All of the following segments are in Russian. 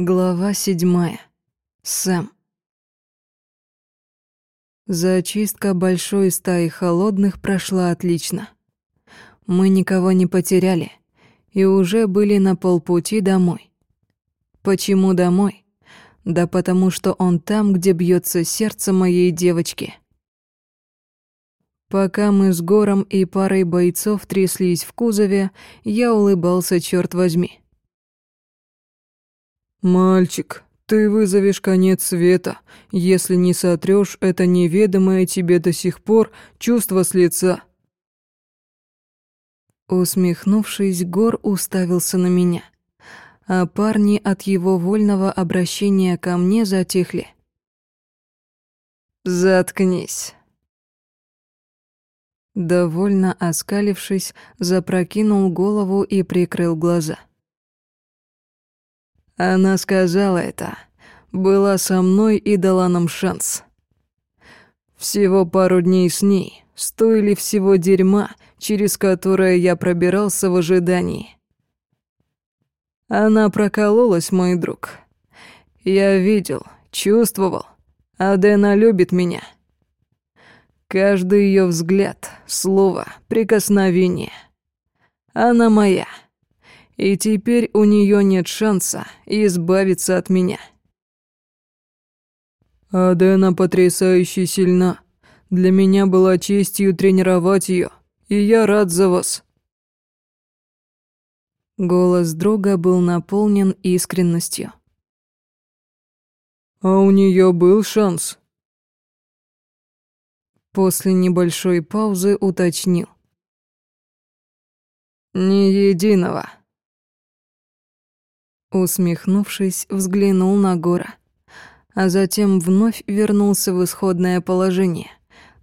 Глава седьмая. Сэм. Зачистка большой стаи холодных прошла отлично. Мы никого не потеряли и уже были на полпути домой. Почему домой? Да потому что он там, где бьется сердце моей девочки. Пока мы с Гором и парой бойцов тряслись в кузове, я улыбался, черт возьми. «Мальчик, ты вызовешь конец света, если не сотрешь это неведомое тебе до сих пор чувство с лица». Усмехнувшись, Гор уставился на меня, а парни от его вольного обращения ко мне затихли. «Заткнись». Довольно оскалившись, запрокинул голову и прикрыл глаза. Она сказала это, была со мной и дала нам шанс. Всего пару дней с ней стоили всего дерьма, через которое я пробирался в ожидании. Она прокололась, мой друг. Я видел, чувствовал. Адена любит меня. Каждый ее взгляд, слово, прикосновение. Она моя и теперь у нее нет шанса избавиться от меня. Адена потрясающе сильна. Для меня была честью тренировать ее, и я рад за вас. Голос друга был наполнен искренностью. А у нее был шанс. После небольшой паузы уточнил. Ни единого. Усмехнувшись, взглянул на Гора, а затем вновь вернулся в исходное положение,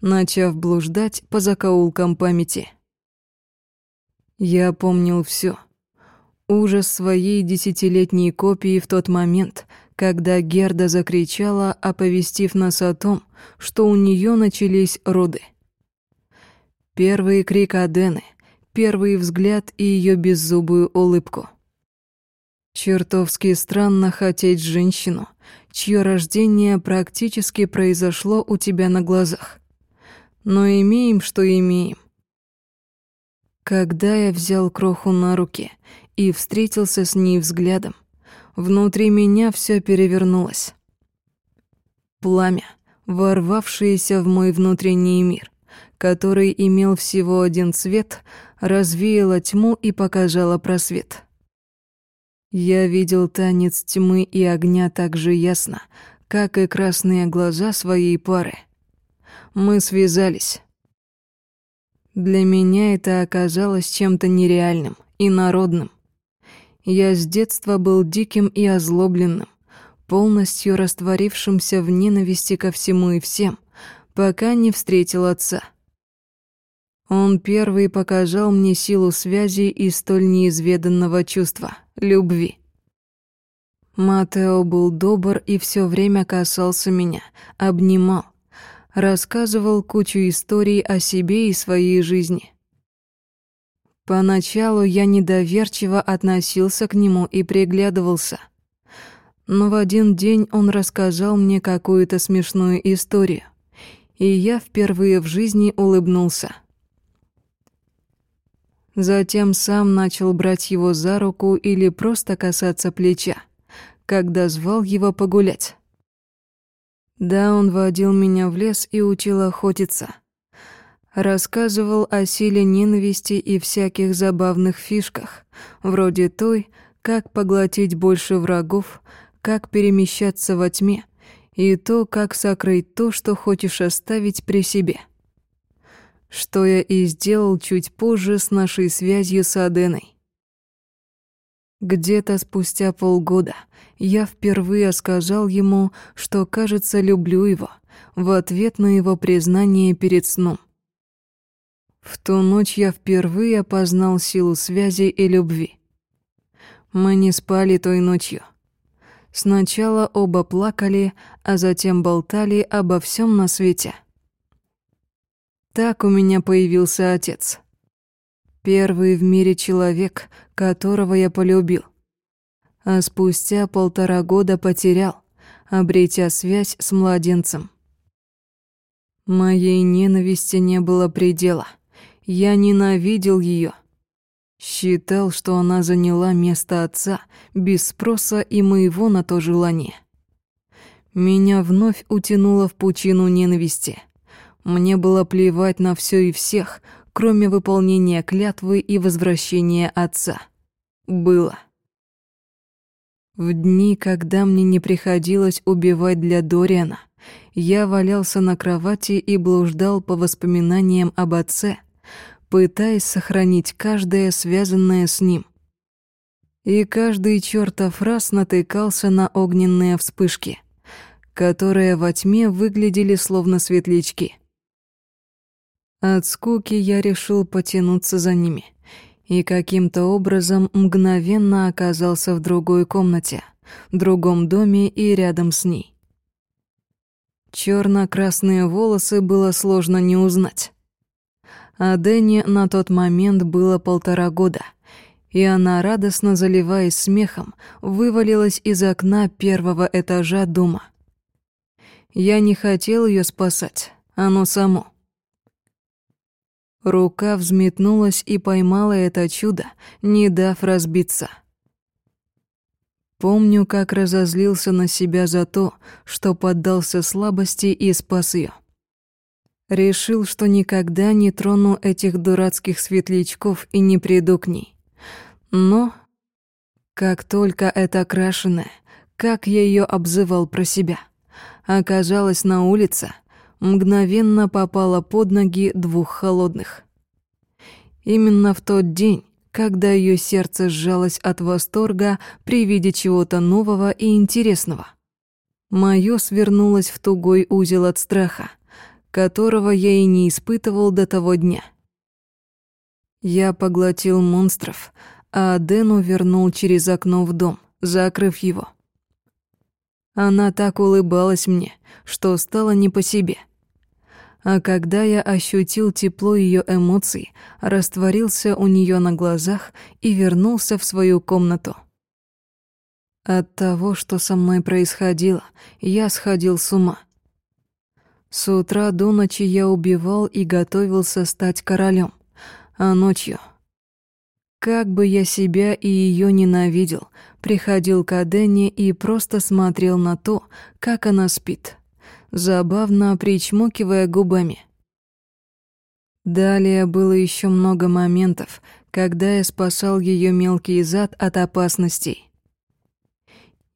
начав блуждать по закоулкам памяти. Я помнил все. Ужас своей десятилетней копии в тот момент, когда Герда закричала, оповестив нас о том, что у нее начались роды. Первый крик Адены, первый взгляд и ее беззубую улыбку — Чертовски странно хотеть женщину, чье рождение практически произошло у тебя на глазах. Но имеем, что имеем. Когда я взял кроху на руки и встретился с ней взглядом, внутри меня все перевернулось. Пламя, ворвавшееся в мой внутренний мир, который имел всего один цвет, развеяло тьму и показало просвет. Я видел танец тьмы и огня так же ясно, как и красные глаза своей пары. Мы связались. Для меня это оказалось чем-то нереальным и народным. Я с детства был диким и озлобленным, полностью растворившимся в ненависти ко всему и всем, пока не встретил отца. Он первый показал мне силу связи и столь неизведанного чувства — любви. Матео был добр и все время касался меня, обнимал, рассказывал кучу историй о себе и своей жизни. Поначалу я недоверчиво относился к нему и приглядывался. Но в один день он рассказал мне какую-то смешную историю, и я впервые в жизни улыбнулся. Затем сам начал брать его за руку или просто касаться плеча, когда звал его погулять. Да, он водил меня в лес и учил охотиться. Рассказывал о силе ненависти и всяких забавных фишках, вроде той, как поглотить больше врагов, как перемещаться во тьме, и то, как сокрыть то, что хочешь оставить при себе что я и сделал чуть позже с нашей связью с Аденой. Где-то спустя полгода я впервые сказал ему, что, кажется, люблю его, в ответ на его признание перед сном. В ту ночь я впервые познал силу связи и любви. Мы не спали той ночью. Сначала оба плакали, а затем болтали обо всем на свете. Так у меня появился отец. Первый в мире человек, которого я полюбил. а спустя полтора года потерял, обретя связь с младенцем. Моей ненависти не было предела. Я ненавидел ее. Считал, что она заняла место отца без спроса и моего на то желания. Меня вновь утянуло в пучину ненависти. Мне было плевать на все и всех, кроме выполнения клятвы и возвращения отца. Было. В дни, когда мне не приходилось убивать для Дориана, я валялся на кровати и блуждал по воспоминаниям об отце, пытаясь сохранить каждое связанное с ним. И каждый чертов раз натыкался на огненные вспышки, которые во тьме выглядели словно светлячки. От скуки я решил потянуться за ними — и каким-то образом мгновенно оказался в другой комнате, другом доме и рядом с ней. Черно-красные волосы было сложно не узнать. А Дэнни на тот момент было полтора года, и она, радостно заливаясь смехом, вывалилась из окна первого этажа дома. Я не хотел ее спасать, оно само — Рука взметнулась и поймала это чудо, не дав разбиться. Помню, как разозлился на себя за то, что поддался слабости и спас ее. Решил, что никогда не трону этих дурацких светлячков и не приду к ней. Но, как только эта крашеная, как я ее обзывал про себя, оказалась на улице — мгновенно попала под ноги двух холодных. Именно в тот день, когда ее сердце сжалось от восторга при виде чего-то нового и интересного. Моё свернулось в тугой узел от страха, которого я и не испытывал до того дня. Я поглотил монстров, а Дэну вернул через окно в дом, закрыв его. Она так улыбалась мне, что стало не по себе. А когда я ощутил тепло ее эмоций, растворился у нее на глазах и вернулся в свою комнату. От того, что со мной происходило, я сходил с ума. С утра до ночи я убивал и готовился стать королем, а ночью как бы я себя и ее ненавидел, приходил к Адене и просто смотрел на то, как она спит, забавно причмокивая губами. Далее было еще много моментов, когда я спасал ее мелкий зад от опасностей.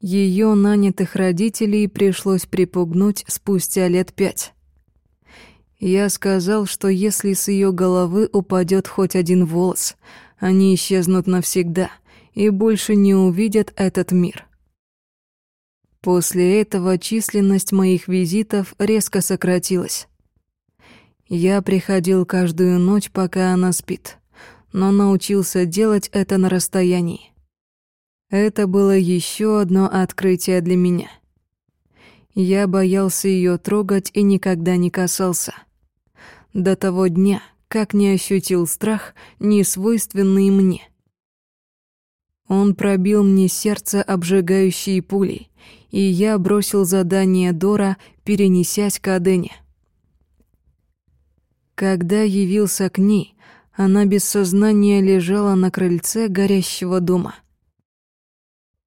Ее нанятых родителей пришлось припугнуть спустя лет пять. Я сказал, что если с ее головы упадет хоть один волос, они исчезнут навсегда и больше не увидят этот мир. После этого численность моих визитов резко сократилась. Я приходил каждую ночь, пока она спит, но научился делать это на расстоянии. Это было еще одно открытие для меня. Я боялся ее трогать и никогда не касался. До того дня, как не ощутил страх, не свойственный мне. Он пробил мне сердце обжигающей пулей, и я бросил задание Дора, перенесясь к Адене. Когда явился к ней, она без сознания лежала на крыльце горящего дома.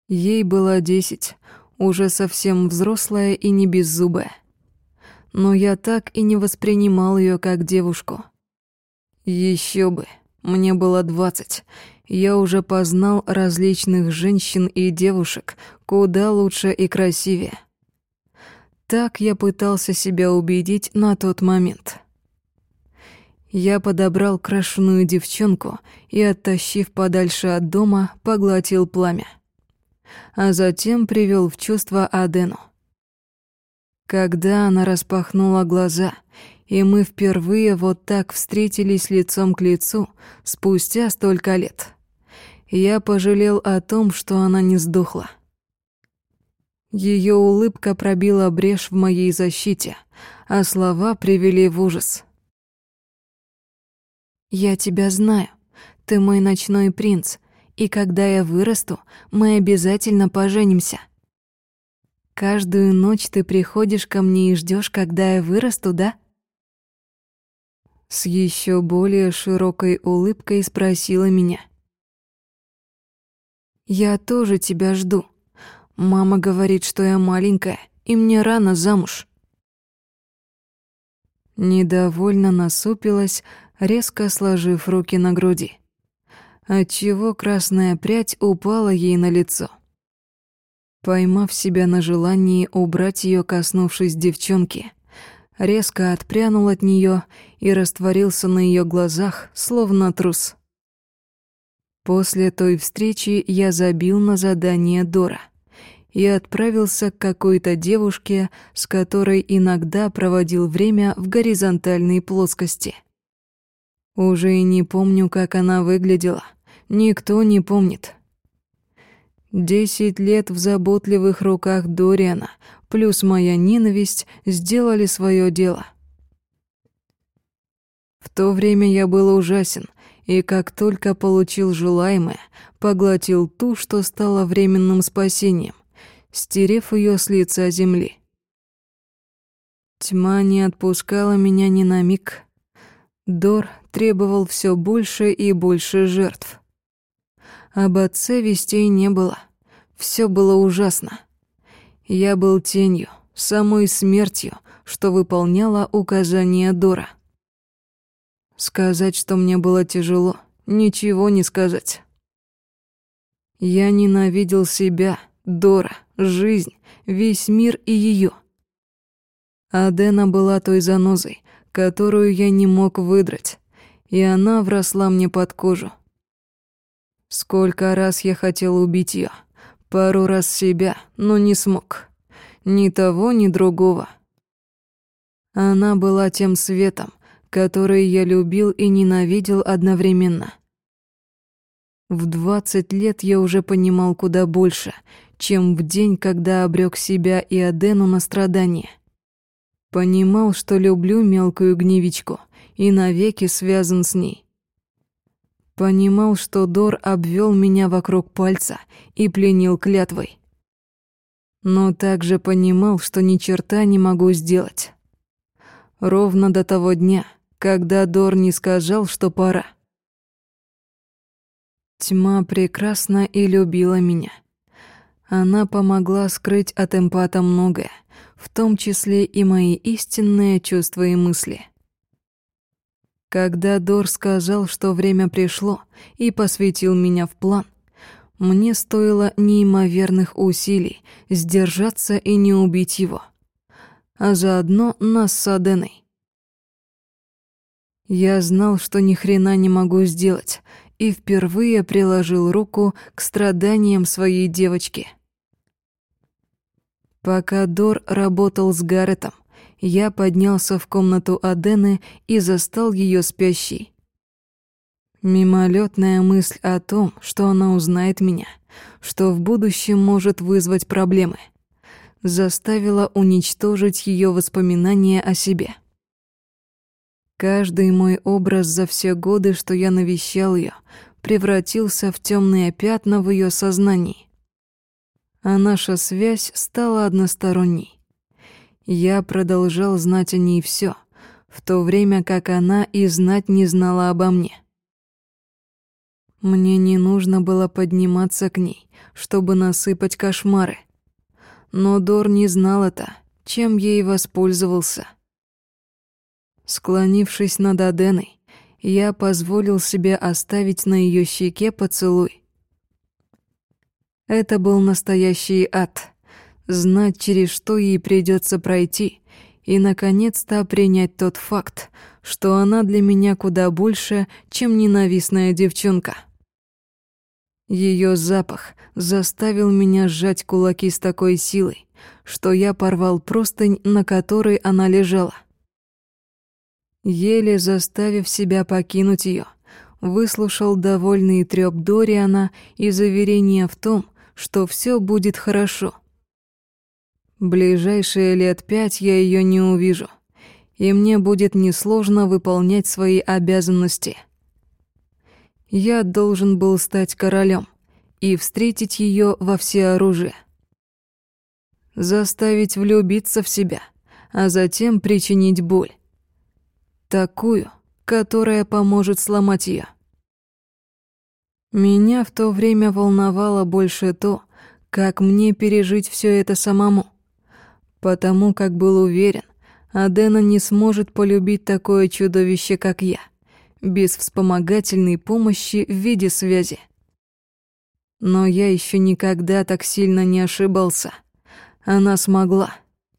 Ей было десять, уже совсем взрослая и не беззубая. Но я так и не воспринимал ее как девушку. Еще бы, мне было двадцать. Я уже познал различных женщин и девушек куда лучше и красивее. Так я пытался себя убедить на тот момент. Я подобрал крашеную девчонку и, оттащив подальше от дома, поглотил пламя. А затем привел в чувство Адену. Когда она распахнула глаза — и мы впервые вот так встретились лицом к лицу спустя столько лет. Я пожалел о том, что она не сдохла. Ее улыбка пробила брешь в моей защите, а слова привели в ужас. «Я тебя знаю. Ты мой ночной принц, и когда я вырасту, мы обязательно поженимся. Каждую ночь ты приходишь ко мне и ждешь, когда я вырасту, да? С еще более широкой улыбкой спросила меня. Я тоже тебя жду. Мама говорит, что я маленькая, и мне рано замуж. Недовольно насупилась, резко сложив руки на груди. Отчего красная прядь упала ей на лицо. Поймав себя на желании убрать ее, коснувшись девчонки, резко отпрянул от нее и растворился на ее глазах, словно трус. После той встречи я забил на задание Дора и отправился к какой-то девушке, с которой иногда проводил время в горизонтальной плоскости. Уже и не помню, как она выглядела. Никто не помнит. Десять лет в заботливых руках Дориана, плюс моя ненависть, сделали свое дело. В то время я был ужасен, и как только получил желаемое, поглотил ту, что стала временным спасением, стерев ее с лица земли. Тьма не отпускала меня ни на миг. Дор требовал все больше и больше жертв. Об отце вестей не было. Все было ужасно. Я был тенью, самой смертью, что выполняла указания Дора. Сказать, что мне было тяжело, ничего не сказать. Я ненавидел себя, Дора, жизнь, весь мир и ее. Адена была той занозой, которую я не мог выдрать, и она вросла мне под кожу. Сколько раз я хотел убить ее, пару раз себя, но не смог. Ни того, ни другого. Она была тем светом, который я любил и ненавидел одновременно. В двадцать лет я уже понимал куда больше, чем в день, когда обрек себя и Адену на страдания. Понимал, что люблю мелкую гневичку и навеки связан с ней. Понимал, что Дор обвел меня вокруг пальца и пленил клятвой. Но также понимал, что ни черта не могу сделать. Ровно до того дня, когда Дор не сказал, что пора. Тьма прекрасна и любила меня. Она помогла скрыть от эмпата многое, в том числе и мои истинные чувства и мысли. Когда Дор сказал, что время пришло, и посвятил меня в план, мне стоило неимоверных усилий сдержаться и не убить его, а заодно нас с Аденой. Я знал, что ни хрена не могу сделать, и впервые приложил руку к страданиям своей девочки. Пока Дор работал с Гарретом, я поднялся в комнату Адены и застал ее спящей. Мимолетная мысль о том, что она узнает меня, что в будущем может вызвать проблемы, заставила уничтожить ее воспоминания о себе. Каждый мой образ за все годы, что я навещал ее, превратился в темные пятна в ее сознании. А наша связь стала односторонней. Я продолжал знать о ней все, в то время как она и знать не знала обо мне. Мне не нужно было подниматься к ней, чтобы насыпать кошмары. Но Дор не знал это, чем ей воспользовался. Склонившись над Аденой, я позволил себе оставить на ее щеке поцелуй. Это был настоящий ад знать, через что ей придется пройти, и, наконец-то, принять тот факт, что она для меня куда больше, чем ненавистная девчонка. Ее запах заставил меня сжать кулаки с такой силой, что я порвал простынь, на которой она лежала. Еле заставив себя покинуть ее, выслушал довольный трёп Дориана и заверение в том, что все будет хорошо — Ближайшие лет пять я ее не увижу, и мне будет несложно выполнять свои обязанности. Я должен был стать королем, и встретить ее во всеоружие. Заставить влюбиться в себя, а затем причинить боль. Такую, которая поможет сломать ее. Меня в то время волновало больше то, как мне пережить все это самому, потому как был уверен, Адена не сможет полюбить такое чудовище, как я, без вспомогательной помощи в виде связи. Но я еще никогда так сильно не ошибался. Она смогла,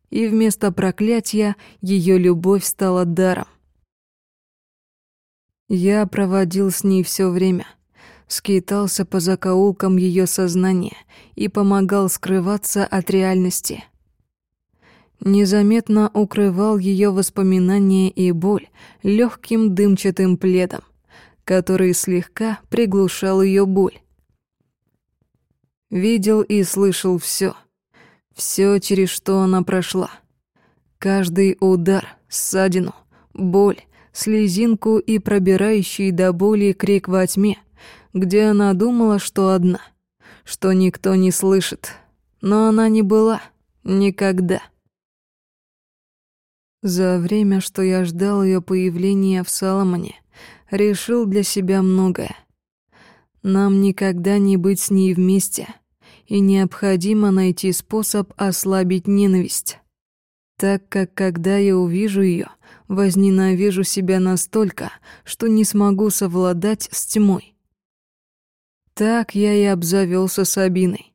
и вместо проклятия ее любовь стала даром. Я проводил с ней все время, скитался по закоулкам ее сознания и помогал скрываться от реальности. Незаметно укрывал ее воспоминания и боль легким дымчатым пледом, который слегка приглушал ее боль. Видел и слышал все, все, через что она прошла. Каждый удар, ссадину, боль, слезинку и пробирающий до боли крик во тьме, где она думала, что одна, что никто не слышит. Но она не была. Никогда. За время, что я ждал ее появления в Соломоне, решил для себя многое. Нам никогда не быть с ней вместе — и необходимо найти способ ослабить ненависть. Так как когда я увижу ее, возненавижу себя настолько, что не смогу совладать с тьмой. Так я и обзавелся Сабиной.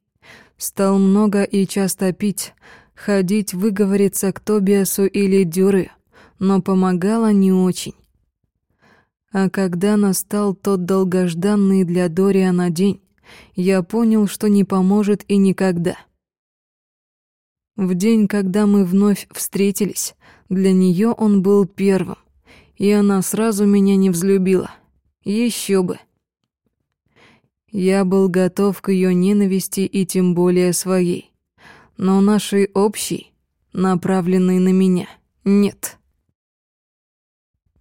Стал много и часто пить, ходить выговориться к Тобиасу или Дюры, но помогало не очень. А когда настал тот долгожданный для Дориана день, я понял, что не поможет и никогда. В день, когда мы вновь встретились, для нее он был первым, и она сразу меня не взлюбила. Еще бы. Я был готов к ее ненависти и тем более своей. Но нашей общей, направленной на меня, нет.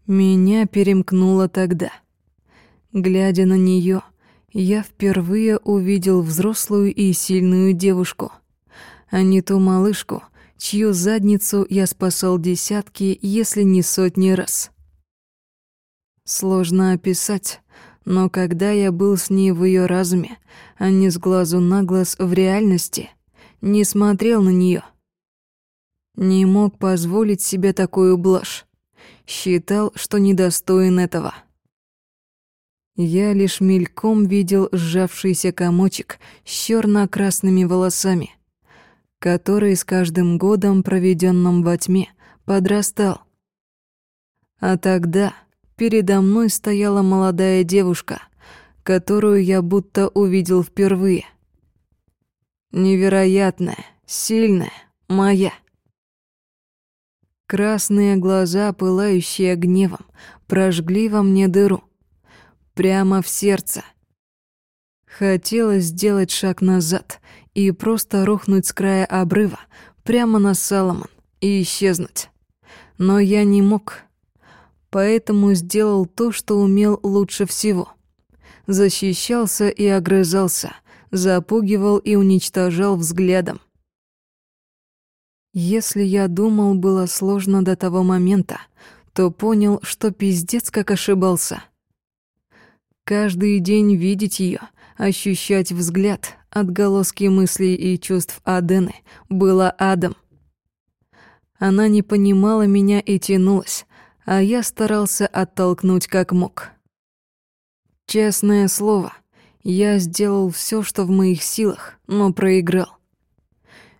Меня перемкнуло тогда. Глядя на нее, я впервые увидел взрослую и сильную девушку, а не ту малышку, чью задницу я спасал десятки, если не сотни раз. Сложно описать, но когда я был с ней в ее разуме, а не с глазу на глаз в реальности, не смотрел на нее, не мог позволить себе такую блажь, считал, что недостоин этого. Я лишь мельком видел сжавшийся комочек с черно-красными волосами, который с каждым годом, проведенным во тьме, подрастал. А тогда передо мной стояла молодая девушка, которую я будто увидел впервые. Невероятная, сильная, моя. Красные глаза, пылающие гневом, прожгли во мне дыру прямо в сердце. Хотелось сделать шаг назад и просто рухнуть с края обрыва прямо на Саломон и исчезнуть. Но я не мог, поэтому сделал то, что умел лучше всего. Защищался и огрызался, запугивал и уничтожал взглядом. Если я думал, было сложно до того момента, то понял, что пиздец как ошибался — Каждый день видеть ее, ощущать взгляд, отголоски мыслей и чувств Адены было адом. Она не понимала меня и тянулась, а я старался оттолкнуть как мог. Честное слово, я сделал все, что в моих силах, но проиграл.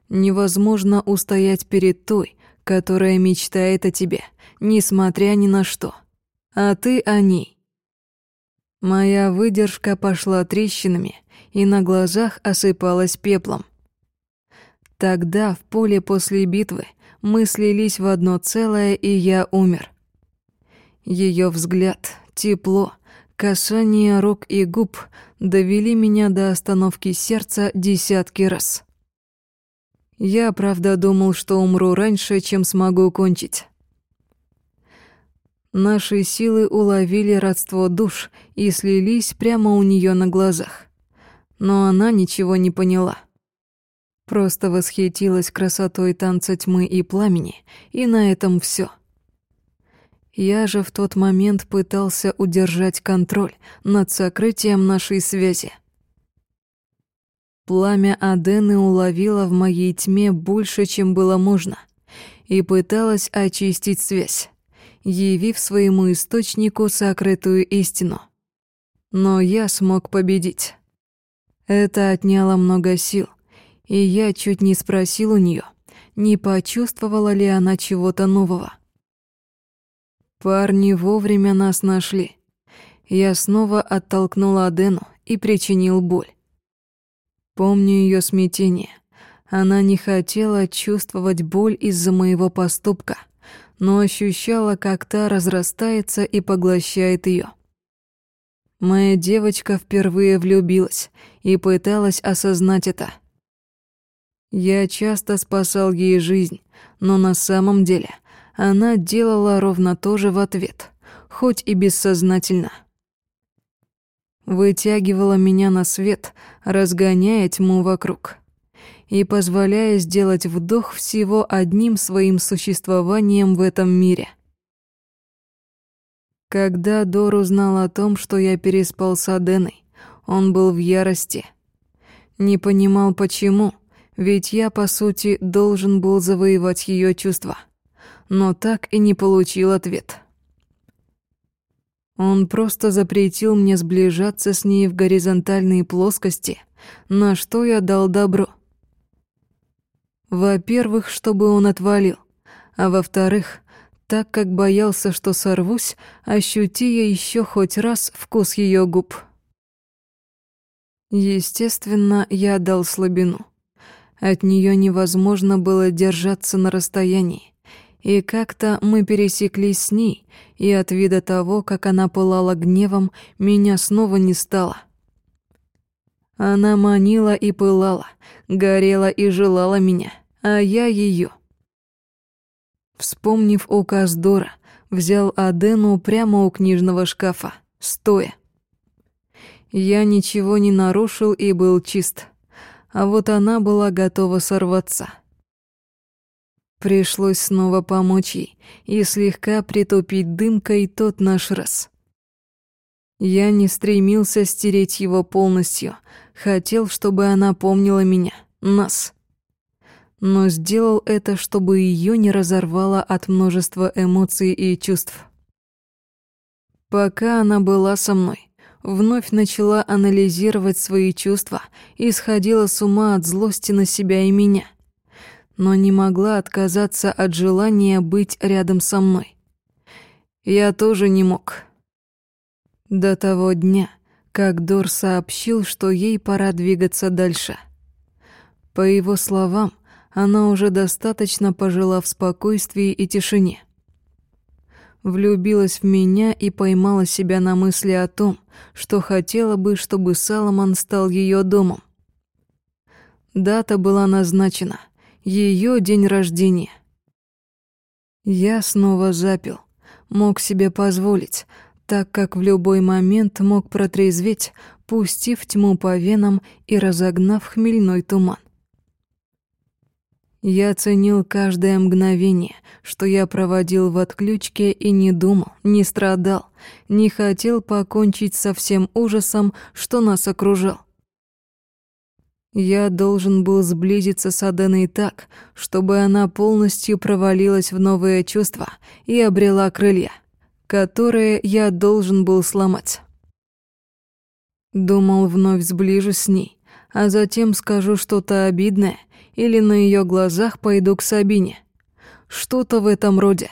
Невозможно устоять перед той, которая мечтает о тебе, несмотря ни на что. А ты о ней. Моя выдержка пошла трещинами и на глазах осыпалась пеплом. Тогда в поле после битвы мы слились в одно целое, и я умер. Ее взгляд, тепло, касание рук и губ довели меня до остановки сердца десятки раз. Я, правда, думал, что умру раньше, чем смогу кончить. Наши силы уловили родство душ и слились прямо у нее на глазах. но она ничего не поняла. Просто восхитилась красотой танца тьмы и пламени, и на этом все. Я же в тот момент пытался удержать контроль над сокрытием нашей связи. Пламя Адены уловило в моей тьме больше, чем было можно, и пыталась очистить связь, явив своему источнику сокрытую истину. Но я смог победить. Это отняло много сил, и я чуть не спросил у нее, не почувствовала ли она чего-то нового. Парни вовремя нас нашли. Я снова оттолкнул Адену и причинил боль. Помню ее смятение. Она не хотела чувствовать боль из-за моего поступка, но ощущала, как та разрастается и поглощает ее. Моя девочка впервые влюбилась и пыталась осознать это. Я часто спасал ей жизнь, но на самом деле она делала ровно то же в ответ, хоть и бессознательно — вытягивала меня на свет, разгоняя тьму вокруг и позволяя сделать вдох всего одним своим существованием в этом мире. Когда Дор узнал о том, что я переспал с Аденой, он был в ярости. Не понимал почему, ведь я, по сути, должен был завоевать ее чувства, но так и не получил ответ. Он просто запретил мне сближаться с ней в горизонтальные плоскости, на что я дал добро. Во-первых, чтобы он отвалил, а во-вторых, так как боялся, что сорвусь, ощути я еще хоть раз вкус ее губ. Естественно, я дал слабину. От нее невозможно было держаться на расстоянии, и как-то мы пересеклись с ней, и от вида того, как она пылала гневом, меня снова не стало. Она манила и пылала, горела и желала меня, а я ее. Вспомнив указ Дора, взял Адену прямо у книжного шкафа, стоя. Я ничего не нарушил и был чист, а вот она была готова сорваться — Пришлось снова помочь ей и слегка притупить дымкой тот наш раз. Я не стремился стереть его полностью, хотел, чтобы она помнила меня, нас. Но сделал это, чтобы ее не разорвало от множества эмоций и чувств. Пока она была со мной, вновь начала анализировать свои чувства и сходила с ума от злости на себя и меня — но не могла отказаться от желания быть рядом со мной. Я тоже не мог. До того дня, как Дор сообщил, что ей пора двигаться дальше. По его словам, она уже достаточно пожила в спокойствии и тишине. Влюбилась в меня и поймала себя на мысли о том, что хотела бы, чтобы Саломон стал ее домом. Дата была назначена — ее день рождения. Я снова запил, мог себе позволить, так как в любой момент мог протрезветь, пустив тьму по венам и разогнав хмельной туман. Я ценил каждое мгновение, что я проводил в отключке и не думал, не страдал, не хотел покончить со всем ужасом, что нас окружал. Я должен был сблизиться с Аденой так, чтобы она полностью провалилась в новые чувства и обрела крылья, которые я должен был сломать. Думал, вновь сближусь с ней, а затем скажу что-то обидное или на ее глазах пойду к Сабине. Что-то в этом роде.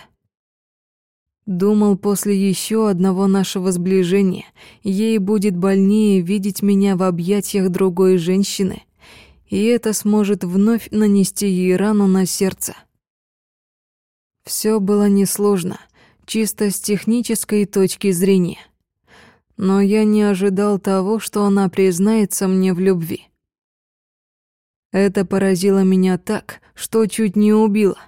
Думал, после еще одного нашего сближения ей будет больнее видеть меня в объятиях другой женщины, и это сможет вновь нанести ей рану на сердце. Все было несложно, чисто с технической точки зрения. Но я не ожидал того, что она признается мне в любви. Это поразило меня так, что чуть не убило.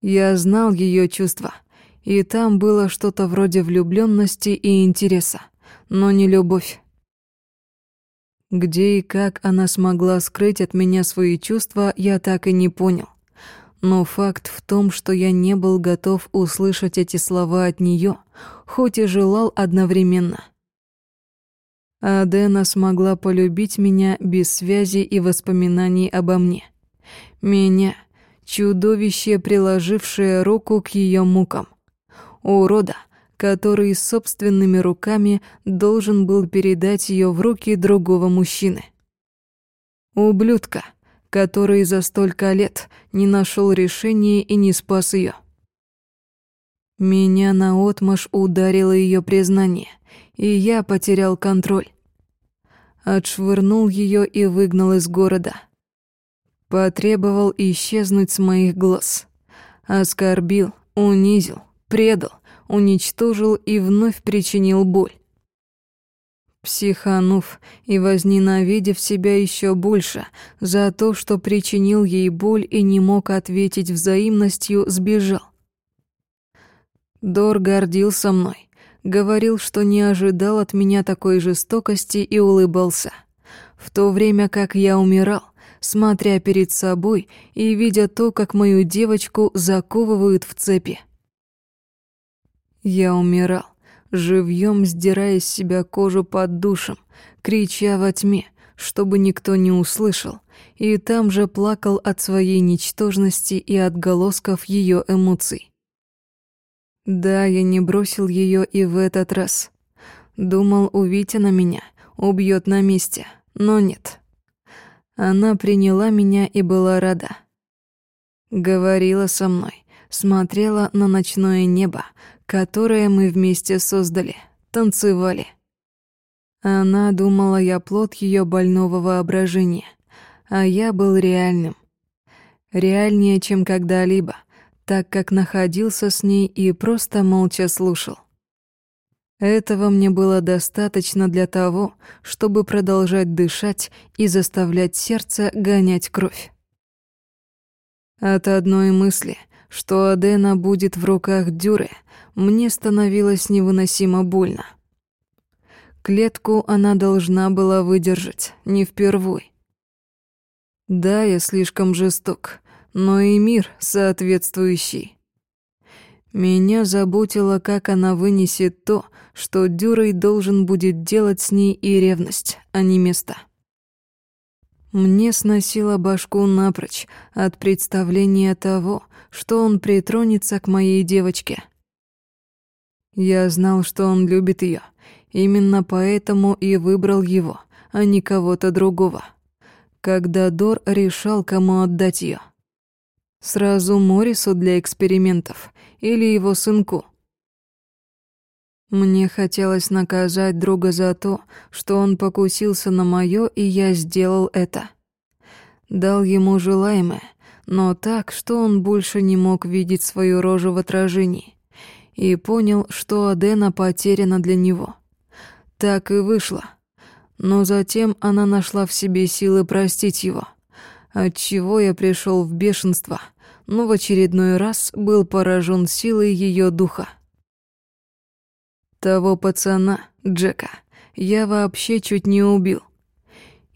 Я знал ее чувства, и там было что-то вроде влюбленности и интереса, но не любовь. Где и как она смогла скрыть от меня свои чувства, я так и не понял. Но факт в том, что я не был готов услышать эти слова от нее, хоть и желал одновременно. Адена смогла полюбить меня без связи и воспоминаний обо мне. Меня, чудовище, приложившее руку к ее мукам. Урода, который собственными руками должен был передать ее в руки другого мужчины. Ублюдка, который за столько лет не нашел решения и не спас ее. Меня наотмашь ударило ее признание, и я потерял контроль. Отшвырнул ее и выгнал из города. Потребовал исчезнуть с моих глаз. Оскорбил, унизил, предал, уничтожил и вновь причинил боль. Психанув и возненавидев себя еще больше за то, что причинил ей боль и не мог ответить взаимностью, сбежал. Дор гордился мной, говорил, что не ожидал от меня такой жестокости и улыбался, в то время как я умирал, смотря перед собой и видя то, как мою девочку заковывают в цепи. Я умирал, живьем сдирая с себя кожу под душем, крича во тьме, чтобы никто не услышал, и там же плакал от своей ничтожности и отголосков ее эмоций. Да, я не бросил ее и в этот раз. Думал, увидя на меня, убьет на месте, но нет. Она приняла меня и была рада. Говорила со мной, смотрела на ночное небо, которое мы вместе создали, танцевали. Она думала, я плод ее больного воображения, а я был реальным. Реальнее, чем когда-либо, так как находился с ней и просто молча слушал. Этого мне было достаточно для того, чтобы продолжать дышать и заставлять сердце гонять кровь. От одной мысли, что Адена будет в руках Дюры, мне становилось невыносимо больно. Клетку она должна была выдержать, не впервой. Да, я слишком жесток, но и мир соответствующий. Меня заботило, как она вынесет то, что Дюрой должен будет делать с ней и ревность, а не место. Мне сносило башку напрочь от представления того, что он притронется к моей девочке. Я знал, что он любит ее. Именно поэтому и выбрал его, а не кого-то другого. Когда Дор решал, кому отдать ее. Сразу Морису для экспериментов или его сынку. Мне хотелось наказать друга за то, что он покусился на моё, и я сделал это. Дал ему желаемое, но так, что он больше не мог видеть свою рожу в отражении и понял, что Адена потеряна для него. Так и вышло. Но затем она нашла в себе силы простить его, отчего я пришел в бешенство, но в очередной раз был поражен силой ее духа. Того пацана, Джека, я вообще чуть не убил.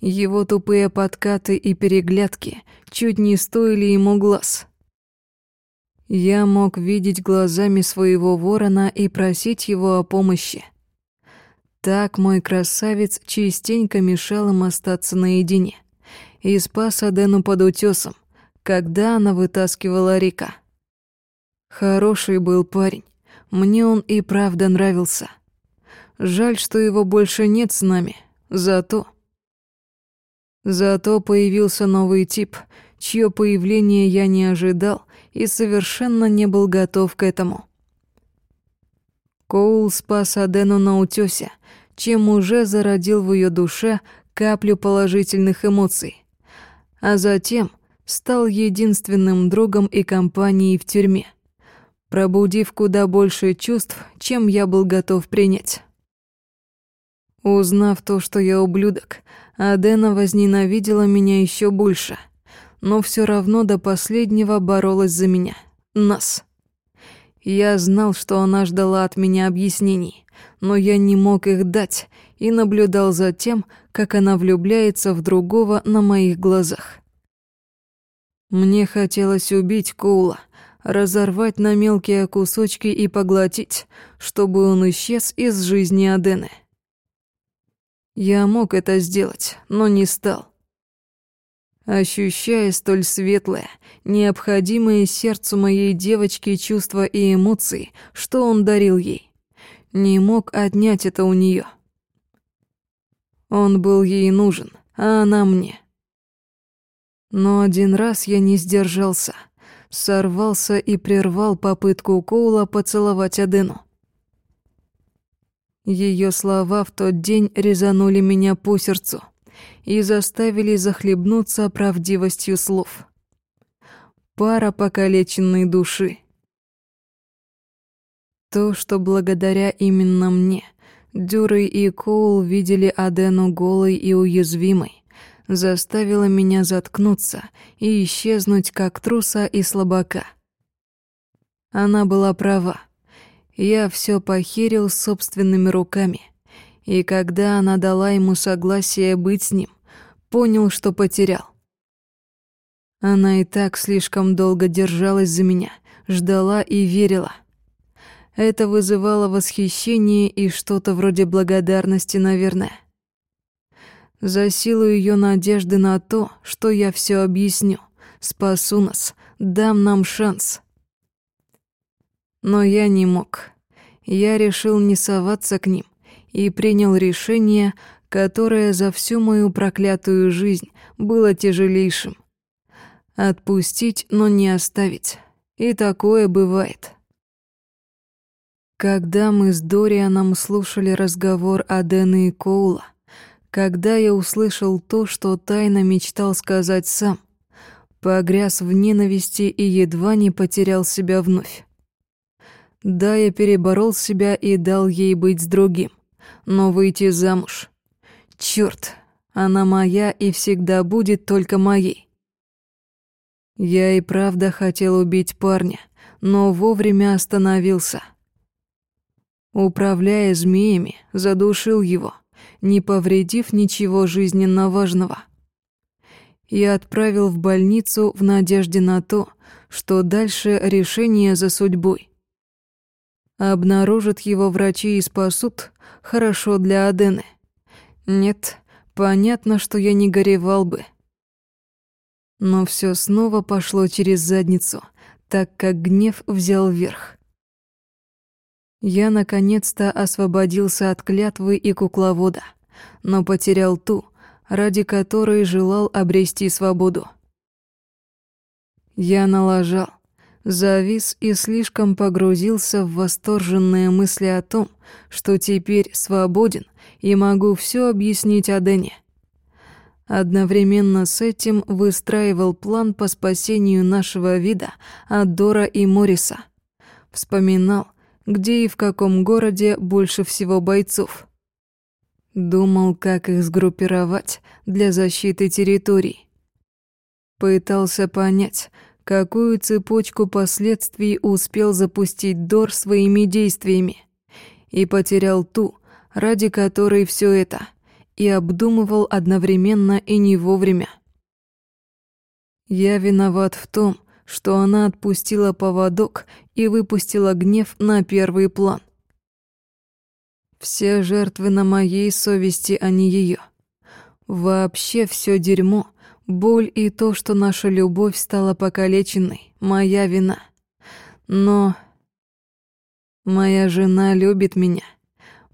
Его тупые подкаты и переглядки чуть не стоили ему глаз. Я мог видеть глазами своего ворона и просить его о помощи. Так мой красавец частенько мешал им остаться наедине и спас Адену под утесом, когда она вытаскивала Рика. Хороший был парень, мне он и правда нравился. Жаль, что его больше нет с нами, зато... Зато появился новый тип, чье появление я не ожидал и совершенно не был готов к этому. Коул спас Адену на утёсе, чем уже зародил в ее душе каплю положительных эмоций, а затем стал единственным другом и компанией в тюрьме, пробудив куда больше чувств, чем я был готов принять. Узнав то, что я ублюдок, Адена возненавидела меня еще больше — но все равно до последнего боролась за меня. Нас. Я знал, что она ждала от меня объяснений, но я не мог их дать и наблюдал за тем, как она влюбляется в другого на моих глазах. Мне хотелось убить Коула, разорвать на мелкие кусочки и поглотить, чтобы он исчез из жизни Адены. Я мог это сделать, но не стал. Ощущая столь светлое, необходимое сердцу моей девочки чувства и эмоции, что он дарил ей, не мог отнять это у нее. Он был ей нужен, а она мне. Но один раз я не сдержался, сорвался и прервал попытку Коула поцеловать Адену. Ее слова в тот день резанули меня по сердцу и заставили захлебнуться правдивостью слов. Пара покалеченной души. То, что благодаря именно мне Дюрей и Коул видели Адену голой и уязвимой, заставило меня заткнуться и исчезнуть как труса и слабака. Она была права. Я все похерил собственными руками, и когда она дала ему согласие быть с ним, понял, что потерял. Она и так слишком долго держалась за меня, ждала и верила. Это вызывало восхищение и что-то вроде благодарности, наверное. За силу ее надежды на то, что я все объясню, спасу нас, дам нам шанс. Но я не мог. Я решил не соваться к ним и принял решение, которое за всю мою проклятую жизнь было тяжелейшим. Отпустить, но не оставить. И такое бывает. Когда мы с Дорианом слушали разговор о Дэне и Коула, когда я услышал то, что тайно мечтал сказать сам, погряз в ненависти и едва не потерял себя вновь. Да, я переборол себя и дал ей быть с другим, но выйти замуж. Чёрт, она моя и всегда будет только моей. Я и правда хотел убить парня, но вовремя остановился. Управляя змеями, задушил его, не повредив ничего жизненно важного. Я отправил в больницу в надежде на то, что дальше решение за судьбой. Обнаружат его врачи и спасут, хорошо для Адены. Нет, понятно, что я не горевал бы. Но все снова пошло через задницу, так как гнев взял верх. Я наконец-то освободился от клятвы и кукловода, но потерял ту, ради которой желал обрести свободу. Я налажал, завис и слишком погрузился в восторженные мысли о том, что теперь свободен и могу все объяснить Адене. Одновременно с этим выстраивал план по спасению нашего вида от Дора и Мориса. Вспоминал, где и в каком городе больше всего бойцов. Думал, как их сгруппировать для защиты территорий. Пытался понять, какую цепочку последствий успел запустить Дор своими действиями, и потерял ту, ради которой все это, и обдумывал одновременно и не вовремя. Я виноват в том, что она отпустила поводок и выпустила гнев на первый план. Все жертвы на моей совести, а не ее. Вообще все дерьмо, Боль и то, что наша любовь стала покалеченной, моя вина. Но моя жена любит меня.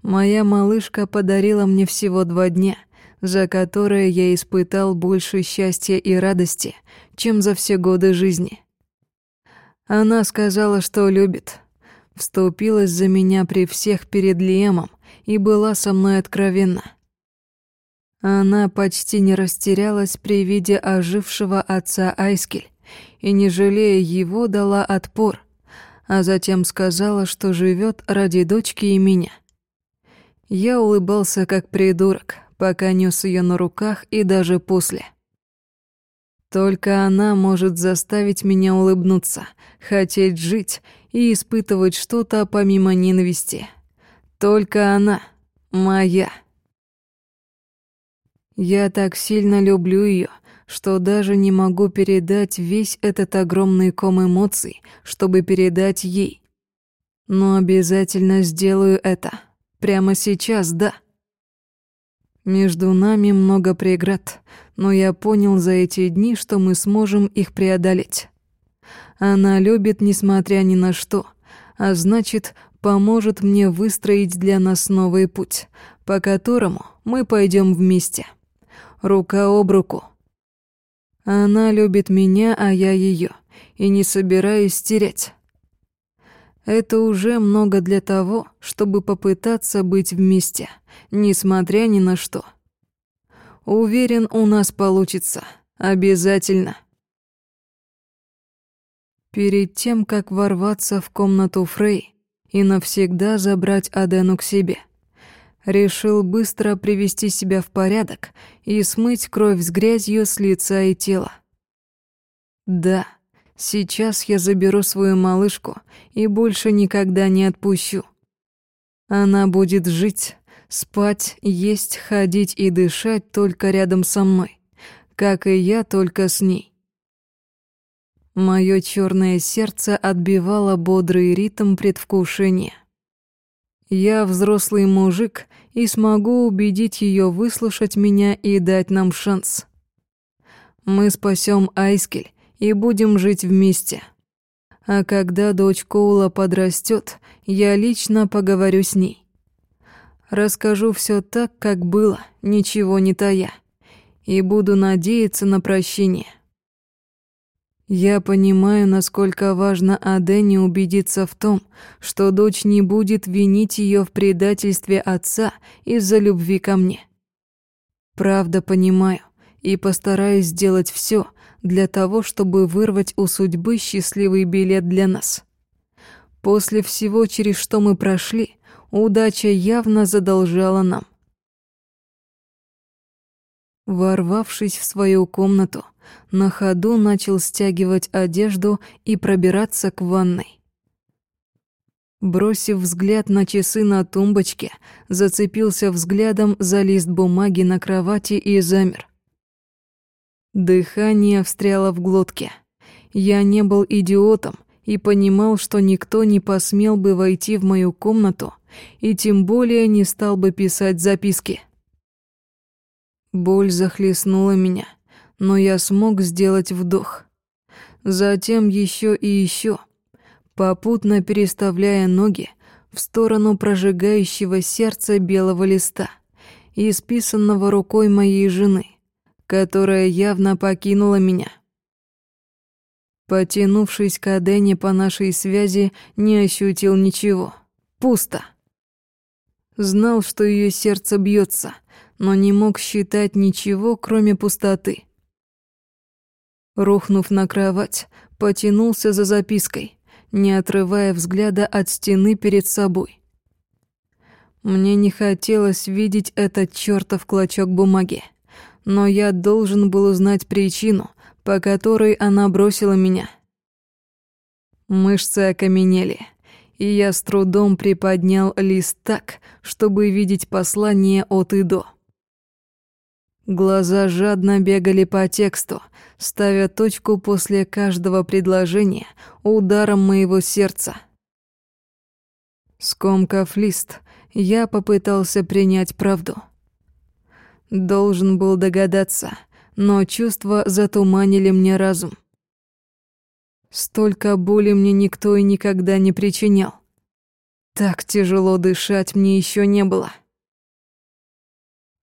Моя малышка подарила мне всего два дня, за которые я испытал больше счастья и радости, чем за все годы жизни. Она сказала, что любит, вступилась за меня при всех перед Лиемом и была со мной откровенна. Она почти не растерялась при виде ожившего отца Айскель и, не жалея его, дала отпор, а затем сказала, что живет ради дочки и меня. Я улыбался как придурок, пока нес ее на руках и даже после. Только она может заставить меня улыбнуться, хотеть жить и испытывать что-то помимо ненависти. Только она моя. Я так сильно люблю ее, что даже не могу передать весь этот огромный ком эмоций, чтобы передать ей. Но обязательно сделаю это. Прямо сейчас, да. Между нами много преград, но я понял за эти дни, что мы сможем их преодолеть. Она любит, несмотря ни на что, а значит, поможет мне выстроить для нас новый путь, по которому мы пойдем вместе. Рука об руку. Она любит меня, а я ее, и не собираюсь терять. Это уже много для того, чтобы попытаться быть вместе, несмотря ни на что. Уверен, у нас получится. Обязательно. Перед тем, как ворваться в комнату Фрей и навсегда забрать Адену к себе, решил быстро привести себя в порядок и смыть кровь с грязью с лица и тела. Да, сейчас я заберу свою малышку и больше никогда не отпущу. Она будет жить, спать, есть, ходить и дышать только рядом со мной, как и я только с ней. Мое черное сердце отбивало бодрый ритм предвкушения. Я взрослый мужик и смогу убедить ее выслушать меня и дать нам шанс. Мы спасем Айскель и будем жить вместе. А когда дочь Коула подрастет, я лично поговорю с ней. Расскажу все так, как было, ничего не тая, и буду надеяться на прощение. Я понимаю, насколько важно Адене убедиться в том, что дочь не будет винить ее в предательстве отца из-за любви ко мне. Правда понимаю и постараюсь сделать все для того, чтобы вырвать у судьбы счастливый билет для нас. После всего, через что мы прошли, удача явно задолжала нам. Ворвавшись в свою комнату, на ходу начал стягивать одежду и пробираться к ванной. Бросив взгляд на часы на тумбочке, зацепился взглядом за лист бумаги на кровати и замер. Дыхание встряло в глотке. Я не был идиотом и понимал, что никто не посмел бы войти в мою комнату и тем более не стал бы писать записки. Боль захлестнула меня — но я смог сделать вдох. Затем еще и еще, попутно переставляя ноги в сторону прожигающего сердца белого листа, исписанного рукой моей жены, которая явно покинула меня. Потянувшись к Адене по нашей связи, не ощутил ничего. Пусто. Знал, что ее сердце бьется, но не мог считать ничего, кроме пустоты. Рухнув на кровать, потянулся за запиской, не отрывая взгляда от стены перед собой. Мне не хотелось видеть этот чертов клочок бумаги, но я должен был узнать причину, по которой она бросила меня. Мышцы окаменели, и я с трудом приподнял лист так, чтобы видеть послание от и до. Глаза жадно бегали по тексту, ставя точку после каждого предложения ударом моего сердца. Скомкав лист, я попытался принять правду. Должен был догадаться, но чувства затуманили мне разум. Столько боли мне никто и никогда не причинял. Так тяжело дышать мне еще не было.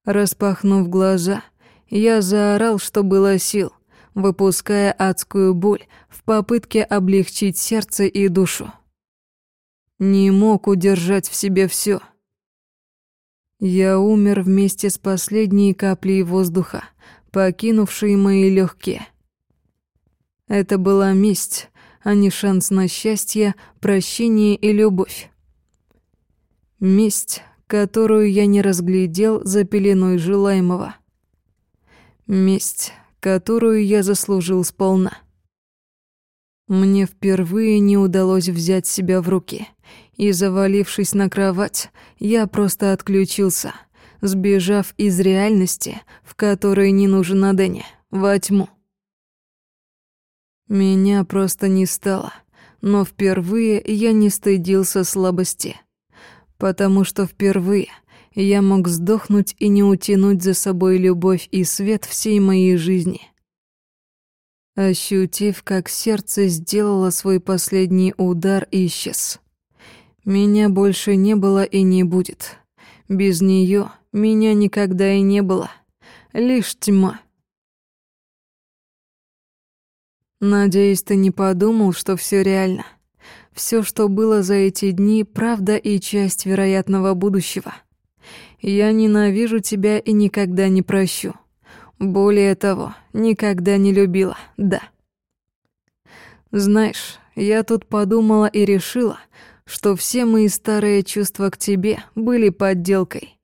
Распахнув глаза, я заорал, что было сил, выпуская адскую боль в попытке облегчить сердце и душу. Не мог удержать в себе все. Я умер вместе с последней каплей воздуха, покинувшей мои легкие. Это была месть, а не шанс на счастье, прощение и любовь. Месть, которую я не разглядел за пеленой желаемого. Месть, которую я заслужил сполна. Мне впервые не удалось взять себя в руки, и, завалившись на кровать, я просто отключился, сбежав из реальности, в которой не нужен Адене, во тьму. Меня просто не стало, но впервые я не стыдился слабости, потому что впервые я мог сдохнуть и не утянуть за собой любовь и свет всей моей жизни. Ощутив, как сердце сделало свой последний удар, исчез. Меня больше не было и не будет. Без нее меня никогда и не было. Лишь тьма. Надеюсь, ты не подумал, что все реально. Все, что было за эти дни, правда и часть вероятного будущего. Я ненавижу тебя и никогда не прощу. Более того, никогда не любила, да. Знаешь, я тут подумала и решила, что все мои старые чувства к тебе были подделкой.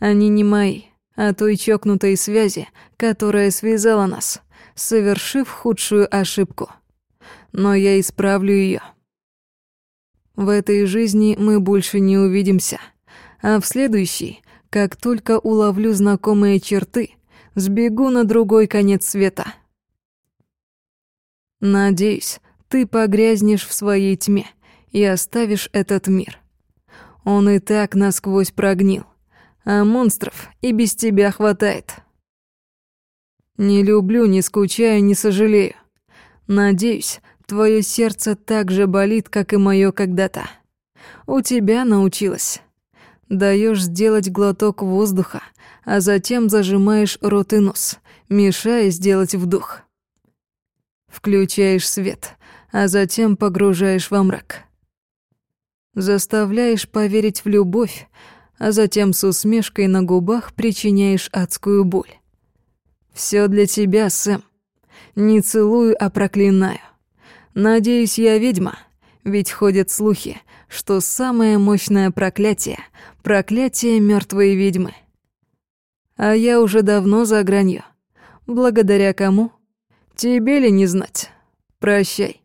Они не мои, а той чокнутой связи, которая связала нас, совершив худшую ошибку. Но я исправлю ее. В этой жизни мы больше не увидимся, а в следующей, как только уловлю знакомые черты, Сбегу на другой конец света. Надеюсь, ты погрязнешь в своей тьме и оставишь этот мир. Он и так насквозь прогнил, а монстров и без тебя хватает. Не люблю, не скучаю, не сожалею. Надеюсь, твое сердце так же болит, как и мое когда-то. У тебя научилась. Даешь сделать глоток воздуха, а затем зажимаешь рот и нос, мешая сделать вдох. Включаешь свет, а затем погружаешь во мрак. Заставляешь поверить в любовь, а затем с усмешкой на губах причиняешь адскую боль. Все для тебя, Сэм. Не целую, а проклинаю. Надеюсь, я ведьма, ведь ходят слухи, что самое мощное проклятие — проклятие мертвой ведьмы — а я уже давно за гранью. Благодаря кому? Тебе ли не знать? Прощай.